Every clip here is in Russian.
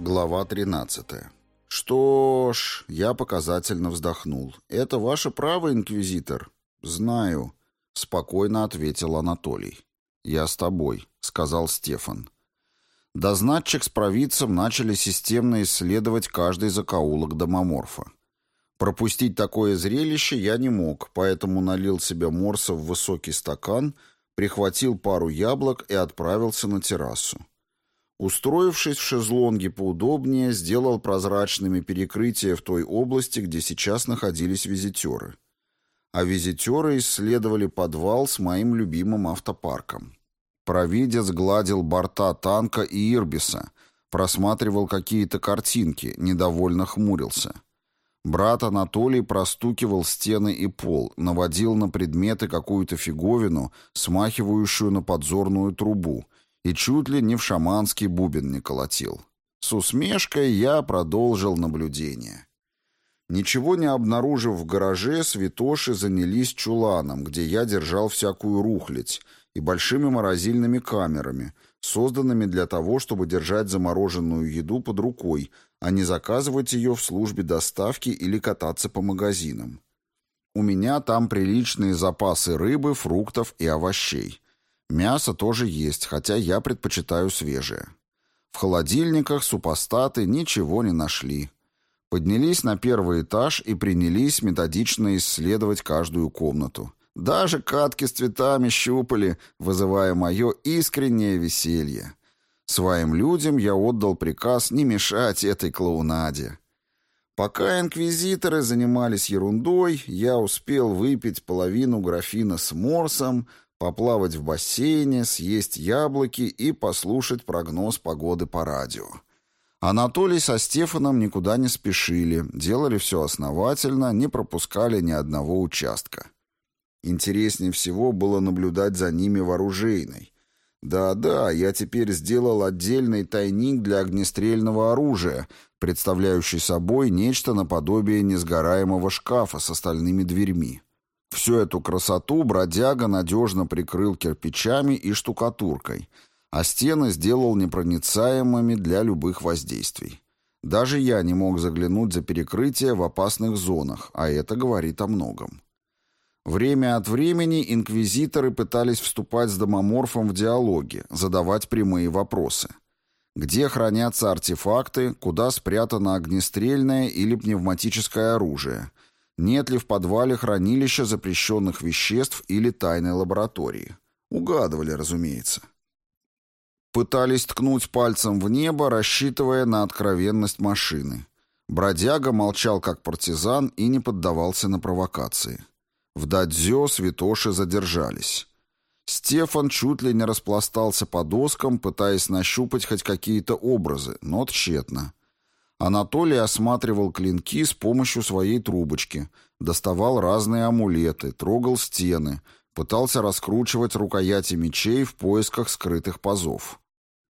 Глава 13. Что ж, я показательно вздохнул. Это ваше право, инквизитор. Знаю, спокойно ответил Анатолий. Я с тобой, сказал Стефан. Дознатчик с провидцем начали системно исследовать каждый закоулок домоморфа. Пропустить такое зрелище я не мог, поэтому налил себе морса в высокий стакан, прихватил пару яблок и отправился на террасу. Устроившись в шезлонге поудобнее, сделал прозрачными перекрытия в той области, где сейчас находились визитеры. А визитеры исследовали подвал с моим любимым автопарком. Провидец гладил борта танка и Ирбиса, просматривал какие-то картинки, недовольно хмурился. Брат Анатолий простукивал стены и пол, наводил на предметы какую-то фиговину, смахивающую на подзорную трубу — и чуть ли не в шаманский бубен не колотил. С усмешкой я продолжил наблюдение. Ничего не обнаружив в гараже, святоши занялись чуланом, где я держал всякую рухлядь, и большими морозильными камерами, созданными для того, чтобы держать замороженную еду под рукой, а не заказывать ее в службе доставки или кататься по магазинам. У меня там приличные запасы рыбы, фруктов и овощей. Мясо тоже есть, хотя я предпочитаю свежее. В холодильниках супостаты ничего не нашли. Поднялись на первый этаж и принялись методично исследовать каждую комнату. Даже катки с цветами щупали, вызывая мое искреннее веселье. Своим людям я отдал приказ не мешать этой клоунаде. Пока инквизиторы занимались ерундой, я успел выпить половину графина с морсом, поплавать в бассейне, съесть яблоки и послушать прогноз погоды по радио. Анатолий со Стефаном никуда не спешили, делали все основательно, не пропускали ни одного участка. Интереснее всего было наблюдать за ними вооружейной. Да-да, я теперь сделал отдельный тайник для огнестрельного оружия, представляющий собой нечто наподобие несгораемого шкафа с остальными дверьми. Всю эту красоту бродяга надежно прикрыл кирпичами и штукатуркой, а стены сделал непроницаемыми для любых воздействий. Даже я не мог заглянуть за перекрытие в опасных зонах, а это говорит о многом. Время от времени инквизиторы пытались вступать с домоморфом в диалоги, задавать прямые вопросы. Где хранятся артефакты, куда спрятано огнестрельное или пневматическое оружие – нет ли в подвале хранилища запрещенных веществ или тайной лаборатории. Угадывали, разумеется. Пытались ткнуть пальцем в небо, рассчитывая на откровенность машины. Бродяга молчал как партизан и не поддавался на провокации. В Дадзё святоши задержались. Стефан чуть ли не распластался по доскам, пытаясь нащупать хоть какие-то образы, но тщетно. Анатолий осматривал клинки с помощью своей трубочки, доставал разные амулеты, трогал стены, пытался раскручивать рукояти мечей в поисках скрытых пазов.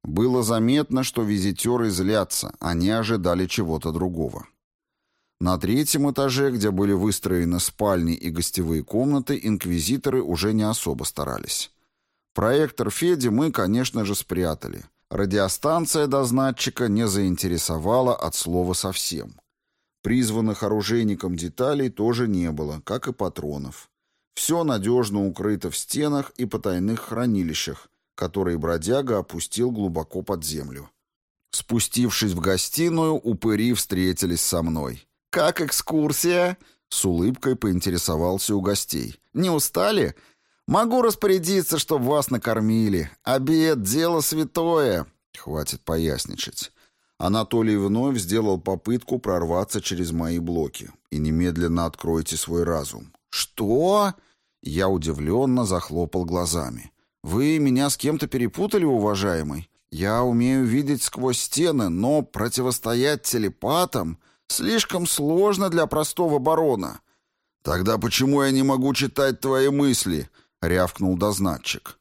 Было заметно, что визитеры злятся, они ожидали чего-то другого. На третьем этаже, где были выстроены спальни и гостевые комнаты, инквизиторы уже не особо старались. Проектор Феди мы, конечно же, спрятали — Радиостанция дознатчика не заинтересовала от слова совсем. Призванных оружейником деталей тоже не было, как и патронов. Все надежно укрыто в стенах и потайных хранилищах, которые бродяга опустил глубоко под землю. Спустившись в гостиную, упыри встретились со мной. «Как экскурсия?» — с улыбкой поинтересовался у гостей. «Не устали? Могу распорядиться, чтобы вас накормили. Обед — дело святое. Хватит поясничать. Анатолий вновь сделал попытку прорваться через мои блоки. И немедленно откройте свой разум. Что? Я удивленно захлопал глазами. Вы меня с кем-то перепутали, уважаемый? Я умею видеть сквозь стены, но противостоять телепатам слишком сложно для простого барона. Тогда почему я не могу читать твои мысли? —— рявкнул дознатчик.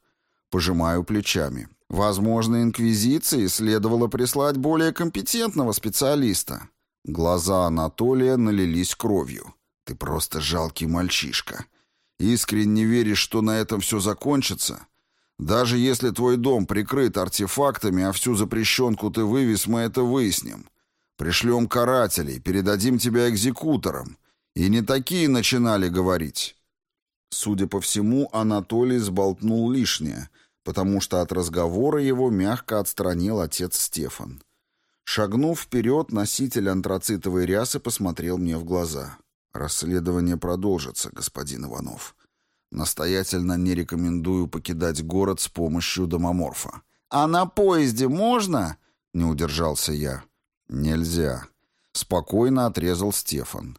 Пожимаю плечами. Возможно, Инквизиции следовало прислать более компетентного специалиста. Глаза Анатолия налились кровью. Ты просто жалкий мальчишка. Искренне веришь, что на этом все закончится? Даже если твой дом прикрыт артефактами, а всю запрещенку ты вывез, мы это выясним. Пришлем карателей, передадим тебя экзекуторам. И не такие начинали говорить. Судя по всему, Анатолий сболтнул лишнее, потому что от разговора его мягко отстранил отец Стефан. Шагнув вперед, носитель антрацитовой рясы посмотрел мне в глаза. «Расследование продолжится, господин Иванов. Настоятельно не рекомендую покидать город с помощью домоморфа». «А на поезде можно?» — не удержался я. «Нельзя», — спокойно отрезал Стефан.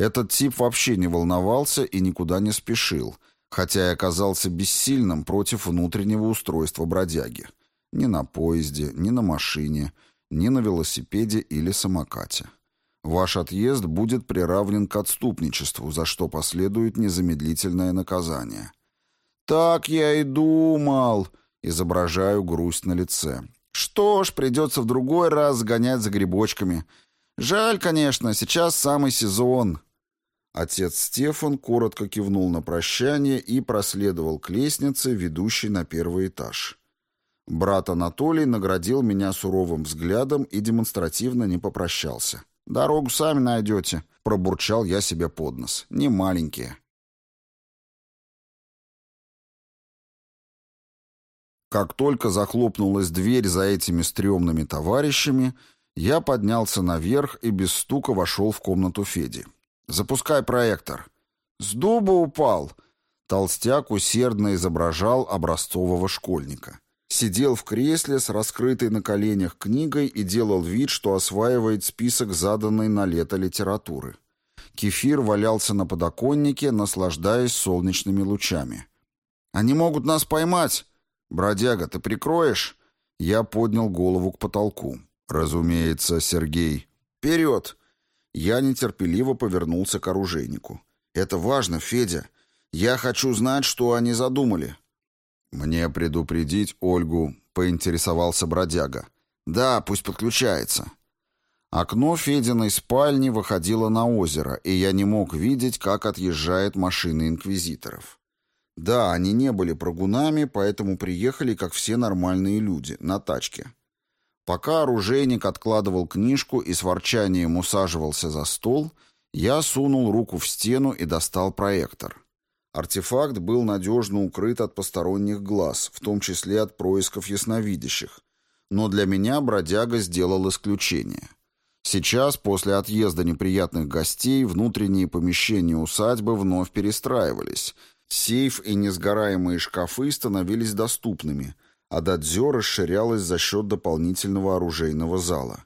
Этот тип вообще не волновался и никуда не спешил, хотя и оказался бессильным против внутреннего устройства бродяги. Ни на поезде, ни на машине, ни на велосипеде или самокате. Ваш отъезд будет приравнен к отступничеству, за что последует незамедлительное наказание. «Так я и думал», — изображаю грусть на лице. «Что ж, придется в другой раз сгонять за грибочками. Жаль, конечно, сейчас самый сезон». Отец Стефан коротко кивнул на прощание и проследовал к лестнице, ведущей на первый этаж. Брат Анатолий наградил меня суровым взглядом и демонстративно не попрощался. «Дорогу сами найдете», — пробурчал я себе под нос. «Не маленькие». Как только захлопнулась дверь за этими стрёмными товарищами, я поднялся наверх и без стука вошел в комнату Феди. «Запускай проектор». «С дуба упал!» Толстяк усердно изображал образцового школьника. Сидел в кресле с раскрытой на коленях книгой и делал вид, что осваивает список заданной на лето литературы. Кефир валялся на подоконнике, наслаждаясь солнечными лучами. «Они могут нас поймать!» «Бродяга, ты прикроешь?» Я поднял голову к потолку. «Разумеется, Сергей». «Вперед!» Я нетерпеливо повернулся к оружейнику. «Это важно, Федя. Я хочу знать, что они задумали». «Мне предупредить Ольгу», — поинтересовался бродяга. «Да, пусть подключается». Окно Фединой спальни выходило на озеро, и я не мог видеть, как отъезжает машина инквизиторов. Да, они не были прогунами, поэтому приехали, как все нормальные люди, на тачке. Пока оружейник откладывал книжку и с ворчанием усаживался за стол, я сунул руку в стену и достал проектор. Артефакт был надежно укрыт от посторонних глаз, в том числе от происков ясновидящих. Но для меня бродяга сделал исключение. Сейчас, после отъезда неприятных гостей, внутренние помещения усадьбы вновь перестраивались. Сейф и несгораемые шкафы становились доступными – а дадзё расширялась за счет дополнительного оружейного зала.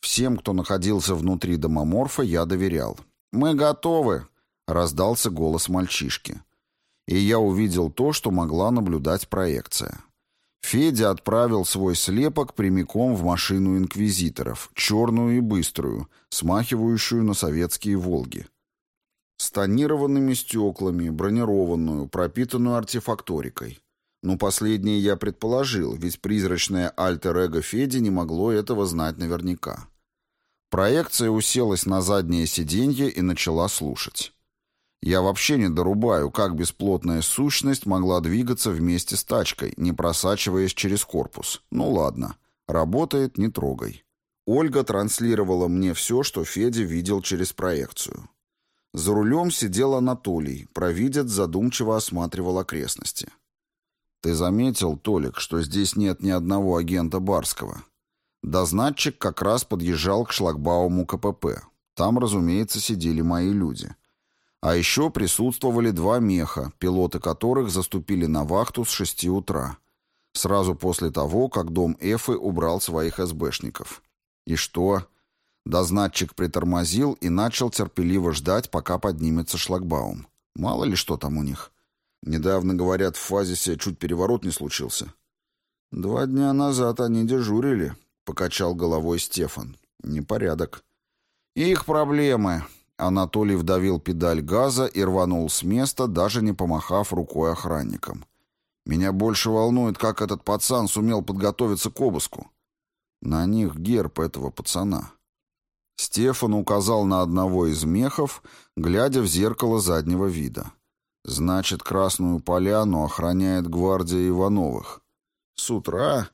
Всем, кто находился внутри домоморфа, я доверял. «Мы готовы!» — раздался голос мальчишки. И я увидел то, что могла наблюдать проекция. Федя отправил свой слепок прямиком в машину инквизиторов, черную и быструю, смахивающую на советские «Волги». С тонированными стеклами, бронированную, пропитанную артефакторикой. Ну, последнее я предположил, ведь призрачное альтер-эго Феди не могло этого знать наверняка. Проекция уселась на заднее сиденье и начала слушать. Я вообще не дорубаю, как бесплотная сущность могла двигаться вместе с тачкой, не просачиваясь через корпус. Ну ладно, работает, не трогай. Ольга транслировала мне все, что Федя видел через проекцию. За рулем сидел Анатолий, провидец задумчиво осматривал окрестности. «Ты заметил, Толик, что здесь нет ни одного агента Барского?» Дознатчик как раз подъезжал к шлагбауму КПП. Там, разумеется, сидели мои люди. А еще присутствовали два меха, пилоты которых заступили на вахту с шести утра. Сразу после того, как дом Эфы убрал своих СБшников. И что? Дознатчик притормозил и начал терпеливо ждать, пока поднимется шлагбаум. Мало ли что там у них. Недавно, говорят, в фазисе чуть переворот не случился. Два дня назад они дежурили, покачал головой Стефан. Непорядок. Их проблемы. Анатолий вдавил педаль газа и рванул с места, даже не помахав рукой охранникам. Меня больше волнует, как этот пацан сумел подготовиться к обыску. На них герб этого пацана. Стефан указал на одного из мехов, глядя в зеркало заднего вида. Значит, Красную Поляну охраняет гвардия Ивановых. С утра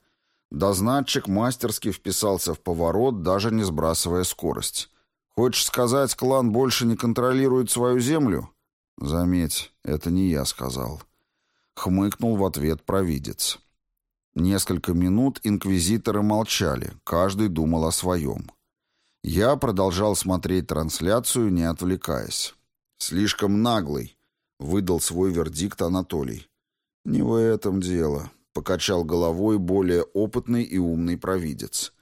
дознатчик мастерски вписался в поворот, даже не сбрасывая скорость. Хочешь сказать, клан больше не контролирует свою землю? Заметь, это не я сказал. Хмыкнул в ответ провидец. Несколько минут инквизиторы молчали, каждый думал о своем. Я продолжал смотреть трансляцию, не отвлекаясь. «Слишком наглый», — выдал свой вердикт Анатолий. «Не в этом дело», — покачал головой более опытный и умный провидец.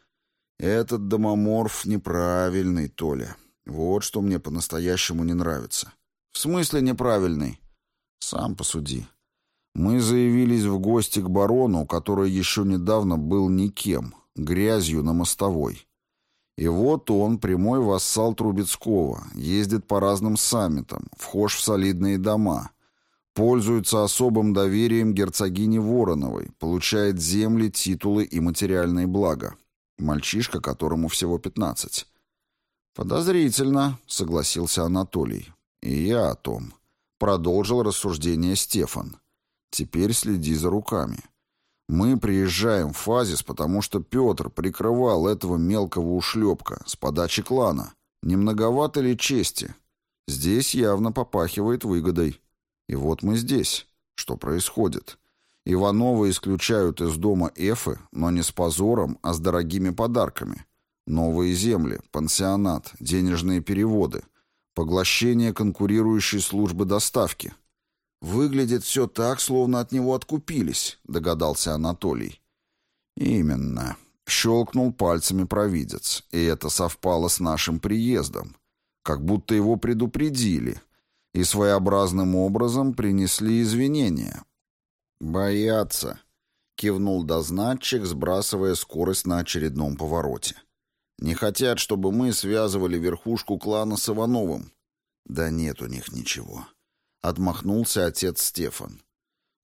«Этот домоморф неправильный, Толя. Вот что мне по-настоящему не нравится». «В смысле неправильный?» «Сам посуди. Мы заявились в гости к барону, который еще недавно был никем, грязью на мостовой. И вот он, прямой вассал Трубецкого, ездит по разным саммитам, вхож в солидные дома, пользуется особым доверием герцогини Вороновой, получает земли, титулы и материальные блага. Мальчишка, которому всего пятнадцать. «Подозрительно», — согласился Анатолий. «И я о том». Продолжил рассуждение Стефан. Теперь следи за руками. Мы приезжаем в фазис, потому что Петр прикрывал этого мелкого ушлепка с подачи клана. Не многовато ли чести? Здесь явно попахивает выгодой. И вот мы здесь. Что происходит? Иванова исключают из дома Эфы, но не с позором, а с дорогими подарками. Новые земли, пансионат, денежные переводы, поглощение конкурирующей службы доставки — «Выглядит все так, словно от него откупились», — догадался Анатолий. «Именно», — щелкнул пальцами провидец, и это совпало с нашим приездом, как будто его предупредили, и своеобразным образом принесли извинения. «Боятся», — кивнул дознатчик, сбрасывая скорость на очередном повороте. «Не хотят, чтобы мы связывали верхушку клана с Ивановым». «Да нет у них ничего». — отмахнулся отец Стефан.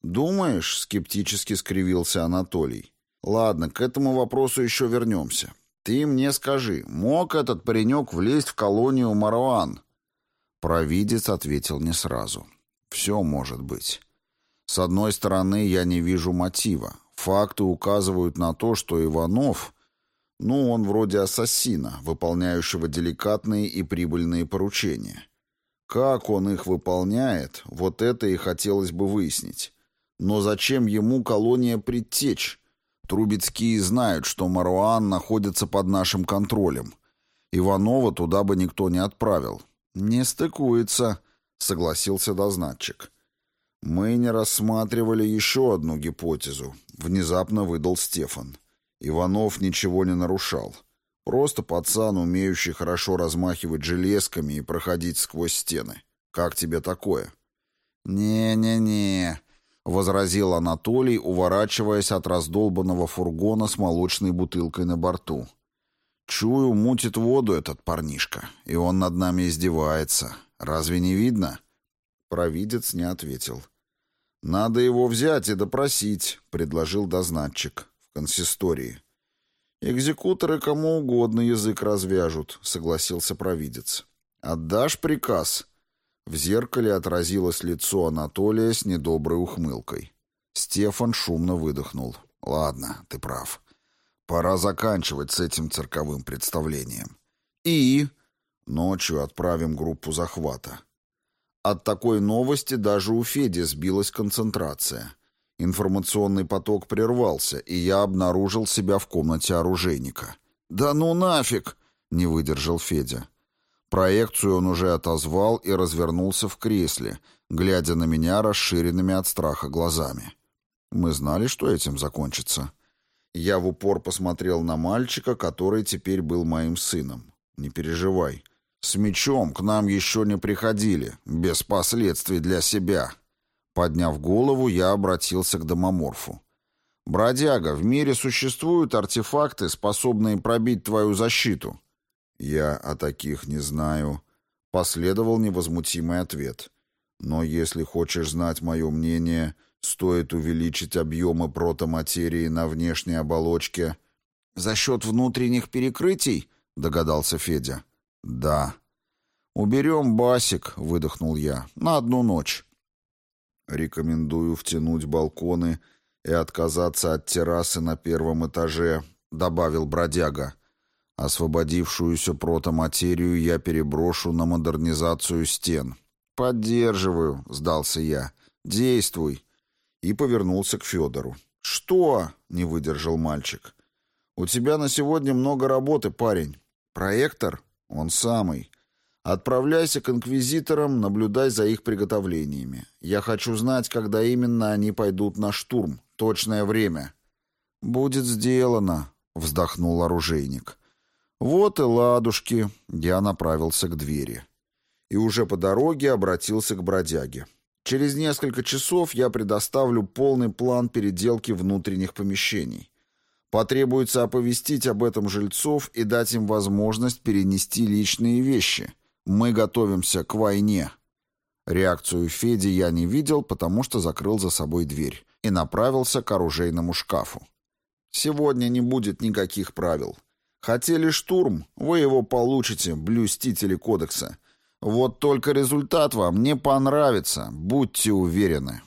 «Думаешь?» — скептически скривился Анатолий. «Ладно, к этому вопросу еще вернемся. Ты мне скажи, мог этот паренек влезть в колонию Маруан?» Провидец ответил не сразу. «Все может быть. С одной стороны, я не вижу мотива. Факты указывают на то, что Иванов... Ну, он вроде ассасина, выполняющего деликатные и прибыльные поручения». Как он их выполняет, вот это и хотелось бы выяснить. Но зачем ему колония предтеч? Трубецкие знают, что Маруан находится под нашим контролем. Иванова туда бы никто не отправил. «Не стыкуется», — согласился дознатчик. «Мы не рассматривали еще одну гипотезу», — внезапно выдал Стефан. Иванов ничего не нарушал. Просто пацан, умеющий хорошо размахивать железками и проходить сквозь стены. Как тебе такое?» «Не-не-не», — возразил Анатолий, уворачиваясь от раздолбанного фургона с молочной бутылкой на борту. «Чую, мутит воду этот парнишка, и он над нами издевается. Разве не видно?» Провидец не ответил. «Надо его взять и допросить», — предложил дознатчик в консистории. «Экзекуторы кому угодно язык развяжут», — согласился провидец. «Отдашь приказ?» В зеркале отразилось лицо Анатолия с недоброй ухмылкой. Стефан шумно выдохнул. «Ладно, ты прав. Пора заканчивать с этим цирковым представлением. И...» «Ночью отправим группу захвата». От такой новости даже у Феди сбилась концентрация — Информационный поток прервался, и я обнаружил себя в комнате оружейника. «Да ну нафиг!» — не выдержал Федя. Проекцию он уже отозвал и развернулся в кресле, глядя на меня расширенными от страха глазами. Мы знали, что этим закончится. Я в упор посмотрел на мальчика, который теперь был моим сыном. «Не переживай. С мечом к нам еще не приходили, без последствий для себя». Подняв голову, я обратился к домоморфу. «Бродяга, в мире существуют артефакты, способные пробить твою защиту?» «Я о таких не знаю», — последовал невозмутимый ответ. «Но если хочешь знать мое мнение, стоит увеличить объемы протоматерии на внешней оболочке». «За счет внутренних перекрытий?» — догадался Федя. «Да». «Уберем басик», — выдохнул я, — «на одну ночь». Рекомендую втянуть балконы и отказаться от террасы на первом этаже, добавил бродяга. Освободившуюся протоматерию я переброшу на модернизацию стен. «Поддерживаю», — сдался я. «Действуй». И повернулся к Федору. «Что?» — не выдержал мальчик. «У тебя на сегодня много работы, парень. Проектор? Он самый. Отправляйся к инквизиторам, наблюдай за их приготовлениями. Я хочу знать, когда именно они пойдут на штурм. Точное время». «Будет сделано», — вздохнул оружейник. «Вот и ладушки». Я направился к двери. И уже по дороге обратился к бродяге. Через несколько часов я предоставлю полный план переделки внутренних помещений. Потребуется оповестить об этом жильцов и дать им возможность перенести личные вещи. Мы готовимся к войне. Реакцию Феди я не видел, потому что закрыл за собой дверь и направился к оружейному шкафу. Сегодня не будет никаких правил. Хотели штурм, вы его получите, блюстители кодекса. Вот только результат вам не понравится, будьте уверены.